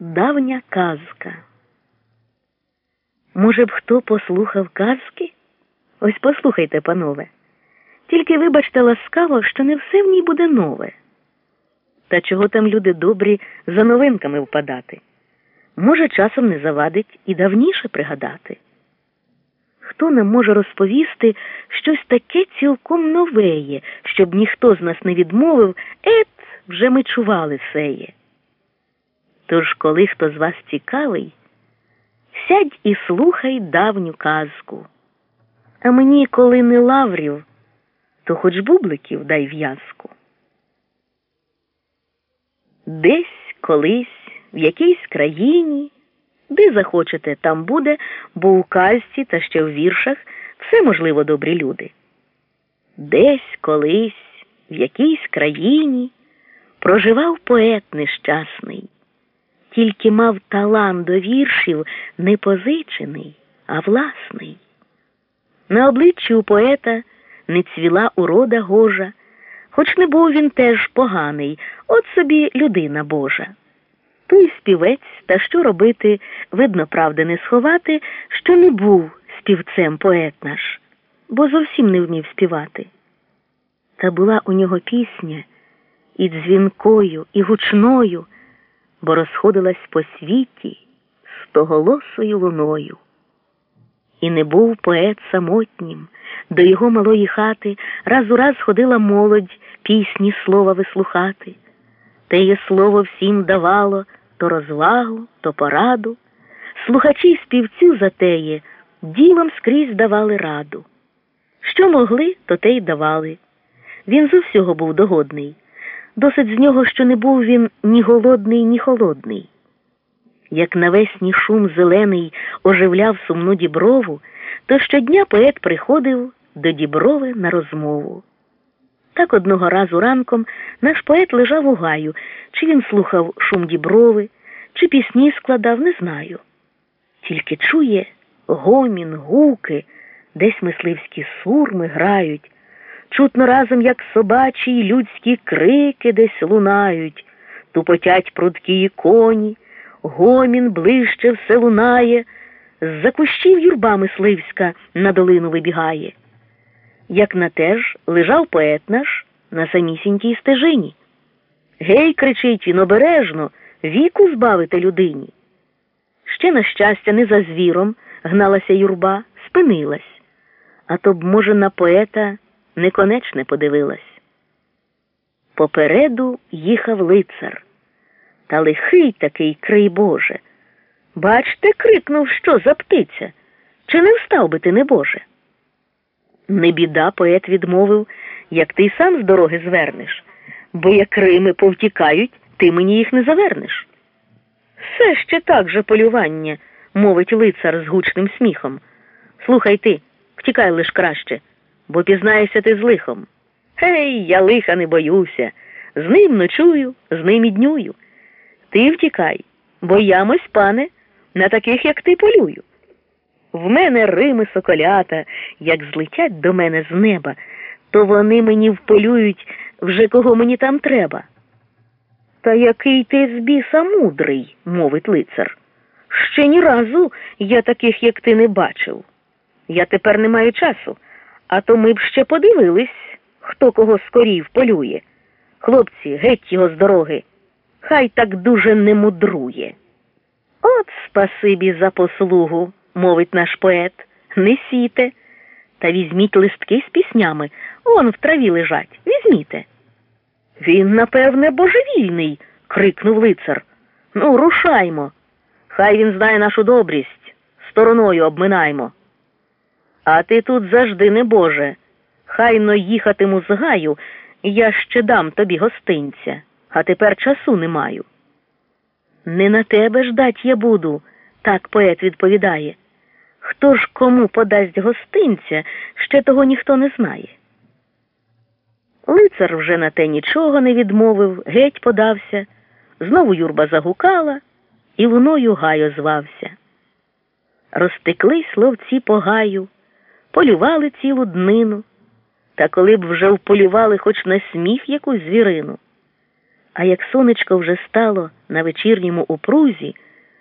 Давня казка. Може б хто послухав казки? Ось послухайте, панове. Тільки вибачте ласкаво, що не все в ній буде нове. Та чого там люди добрі за новинками впадати? Може, часом не завадить і давніше пригадати. Хто нам може розповісти щось таке цілком новеє, щоб ніхто з нас не відмовив, ет, вже ми чували сеє. Тож, коли хто з вас цікавий, сядь і слухай давню казку. А мені, коли не лаврів, то хоч бубликів дай в'язку. Десь колись в якійсь країні, де захочете, там буде, бо у казці та ще в віршах все можливо добрі люди. Десь колись в якійсь країні проживав поет нещасний, тільки мав талант до віршів не позичений, а власний. На обличчі у поета не цвіла урода гожа, хоч не був він теж поганий, от собі людина Божа. Той співець, та що робити, видно, правди не сховати, що не був співцем поет наш, бо зовсім не вмів співати. Та була у нього пісня і дзвінкою, і гучною, бо розходилась по світі стоголосою луною. І не був поет самотнім, до його малої хати раз у раз ходила молодь пісні слова вислухати. Теє слово всім давало то розвагу, то пораду. Слухачі співцю затеє ділом скрізь давали раду. Що могли, то те й давали. Він з усього був догодний. Досить з нього, що не був він ні голодний, ні холодний. Як навесні шум зелений оживляв сумну діброву, то щодня поет приходив до діброви на розмову. Так одного разу ранком наш поет лежав у гаю, чи він слухав шум діброви, чи пісні складав, не знаю. Тільки чує гомін, гуки, десь мисливські сурми грають. Чутно разом, як собачі й людські крики десь лунають, тупотять прудкі коні, гомін ближче все лунає, з-за кущів юрба мисливська на долину вибігає. Як на теж лежав поет наш на самісінькій стежині. Гей, кричить він обережно, віку збавити людині. Ще, на щастя, не за звіром гналася юрба, спинилась, а то б, може, на поета неконечне подивилась. Попереду їхав лицар. Та лихий такий крий Боже. Бачте, крикнув, що за птиця. Чи не встав би ти, небоже? Не біда, поет відмовив, як ти сам з дороги звернеш, бо як Рими повтікають, ти мені їх не завернеш. Все ще так же полювання, мовить лицар з гучним сміхом. Слухай ти, втікай лиш краще, бо пізнаєшся ти з лихом. Гей, я лиха не боюся, з ним ночую, з ним і днюю. Ти втікай, бо ямось, пане, на таких, як ти, полюю. В мене Рими соколята, як злетять до мене з неба, то вони мені вполюють вже кого мені там треба. Та який ти з біса мудрий, мовить лицар. Ще ні разу я таких, як ти, не бачив. Я тепер не маю часу, а то ми б ще подивились, хто кого скорів полює. Хлопці, геть його з дороги. Хай так дуже не мудрує. От спасибі за послугу, мовить наш поет. Несіте. Та візьміть листки з піснями. Он в траві лежать. Візьміте. Він, напевне, божевільний, крикнув лицар. Ну, рушаймо. Хай він знає нашу добрість. Стороною обминаймо. А ти тут завжди не Боже. Хайно їхатиму з гаю, я ще дам тобі гостинця, а тепер часу не маю. Не на тебе ждать я буду, так поет відповідає. Хто ж кому подасть гостинця, ще того ніхто не знає. Лицар вже на те нічого не відмовив, геть подався, знову юрба загукала і луною гаю звався. Розтеклись ловці по гаю, полювали цілу днину, та коли б вже вполювали хоч на сміх якусь звірину. А як сонечко вже стало на вечірньому упрузі,